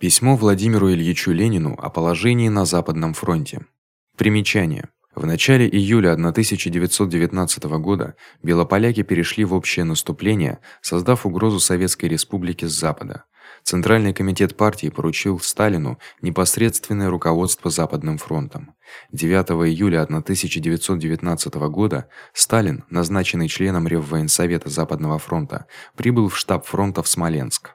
Письмо Владимиру Ильичу Ленину о положении на Западном фронте. Примечание: в начале июля 1919 года белополяки перешли в общее наступление, создав угрозу Советской Республике с запада. Центральный комитет партии поручил Сталину непосредственное руководство Западным фронтом. 9 июля 1919 года Сталин, назначенный членом Реввоенсовета Западного фронта, прибыл в штаб фронта в Смоленск.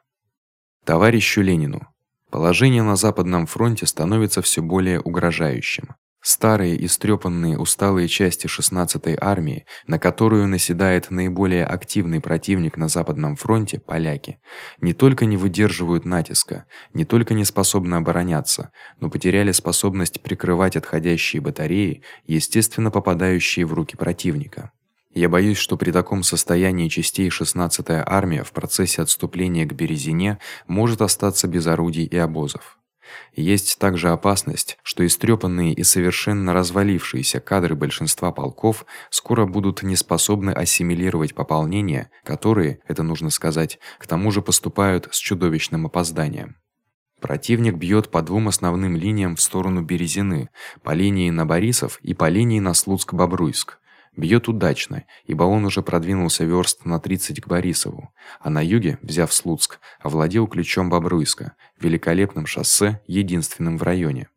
Товарищу Ленину Положение на западном фронте становится всё более угрожающим. Старые истрёпанные усталые части 16-й армии, на которую наседает наиболее активный противник на западном фронте поляки, не только не выдерживают натиска, не только не способны обороняться, но потеряли способность прикрывать отходящие батареи, естественно попадающие в руки противника. Я боюсь, что при таком состоянии частей 16-я армия в процессе отступления к Березине может остаться без орудий и обозов. Есть также опасность, что истрёпанные и совершенно развалившиеся кадры большинства полков скоро будут неспособны ассимилировать пополнения, которые, это нужно сказать, к тому же поступают с чудовищным опозданием. Противник бьёт по двум основным линиям в сторону Березины, по линии на Борисов и по линии на Слуцк-Бобруйск. Бьёт удачно, ибо он уже продвинулся вёрст на 30 к Борисову, а на юге, взяв Слуцк, овладел ключом Бобруйска, великолепным шоссе, единственным в районе.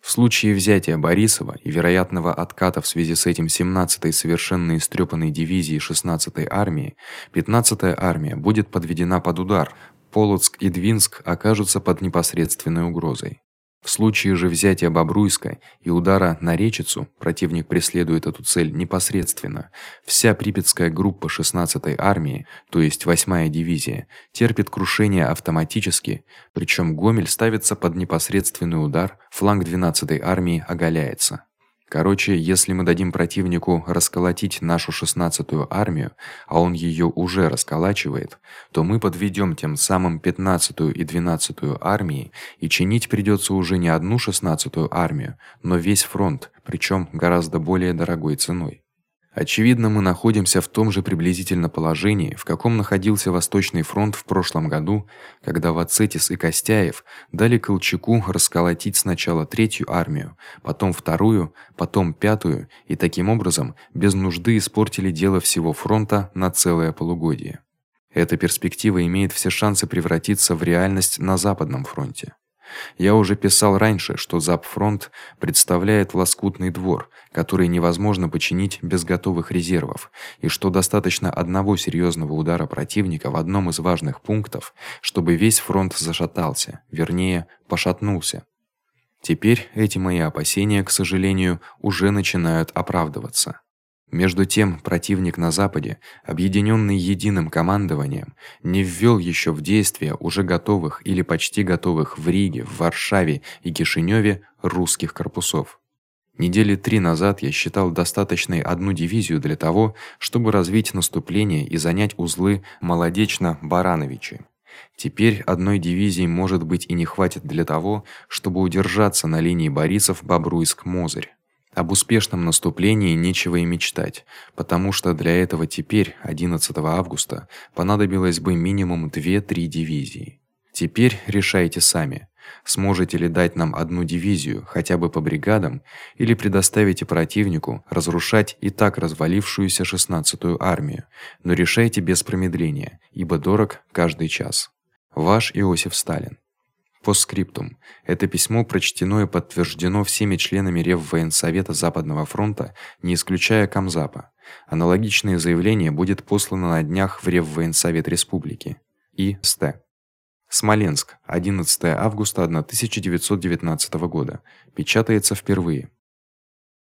В случае взятия Борисова и вероятного отката в связи с этим 17-й совершенно истрёпанной дивизии 16-й армии, 15-я армия будет подведена под удар. Полоцк и Двинск окажутся под непосредственной угрозой. В случае же взятия Бобруйска и удара на Речицу противник преследует эту цель непосредственно. Вся Припятская группа 16-й армии, то есть 8-я дивизия, терпит крушение автоматически, причём Гомель ставится под непосредственный удар, фланг 12-й армии оголяется. Короче, если мы дадим противнику расколотить нашу 16-ю армию, а он её уже расколачивает, то мы подведём тем самым 15-ю и 12-ю армии, и чинить придётся уже не одну 16-ю армию, но весь фронт, причём гораздо более дорогой ценой. Очевидно, мы находимся в том же приблизительно положении, в каком находился Восточный фронт в прошлом году, когда Вацетис и Костяев дали Колчаку расколотить сначала третью армию, потом вторую, потом пятую, и таким образом без нужды испортили дело всего фронта на целое полугодие. Эта перспектива имеет все шансы превратиться в реальность на Западном фронте. Я уже писал раньше, что Запфронт представляет лоскутный двор, который невозможно починить без готовых резервов, и что достаточно одного серьёзного удара противника в одном из важных пунктов, чтобы весь фронт зашатался, вернее, пошатнулся. Теперь эти мои опасения, к сожалению, уже начинают оправдываться. Между тем, противник на западе, объединённый единым командованием, не ввёл ещё в действие уже готовых или почти готовых в Риге, в Варшаве и Кишинёве русских корпусов. Недели три назад я считал достаточной одну дивизию для того, чтобы развить наступление и занять узлы Молодечно-Барановичи. Теперь одной дивизии, может быть, и не хватит для того, чтобы удержаться на линии Борисов-Бобруйск-Мозырь. Об успешном наступлении нечего и мечтать, потому что для этого теперь, 11 августа, понадобилось бы минимум 2-3 дивизии. Теперь решайте сами. Сможете ли дать нам одну дивизию, хотя бы по бригадам, или предоставите противнику разрушать и так развалившуюся 16-ю армию, но решайте без промедления, ибо дорог каждый час. Ваш Иосиф Сталин. Постскриптум. Это письмо прочтено и подтверждено всеми членами Реввоенсовета Западного фронта, не исключая Камзапа. Аналогичное заявление будет послано на днях в Реввоенсовет Республики. И. Ст. Смоленск, 11 августа 1919 года. Печатается впервые.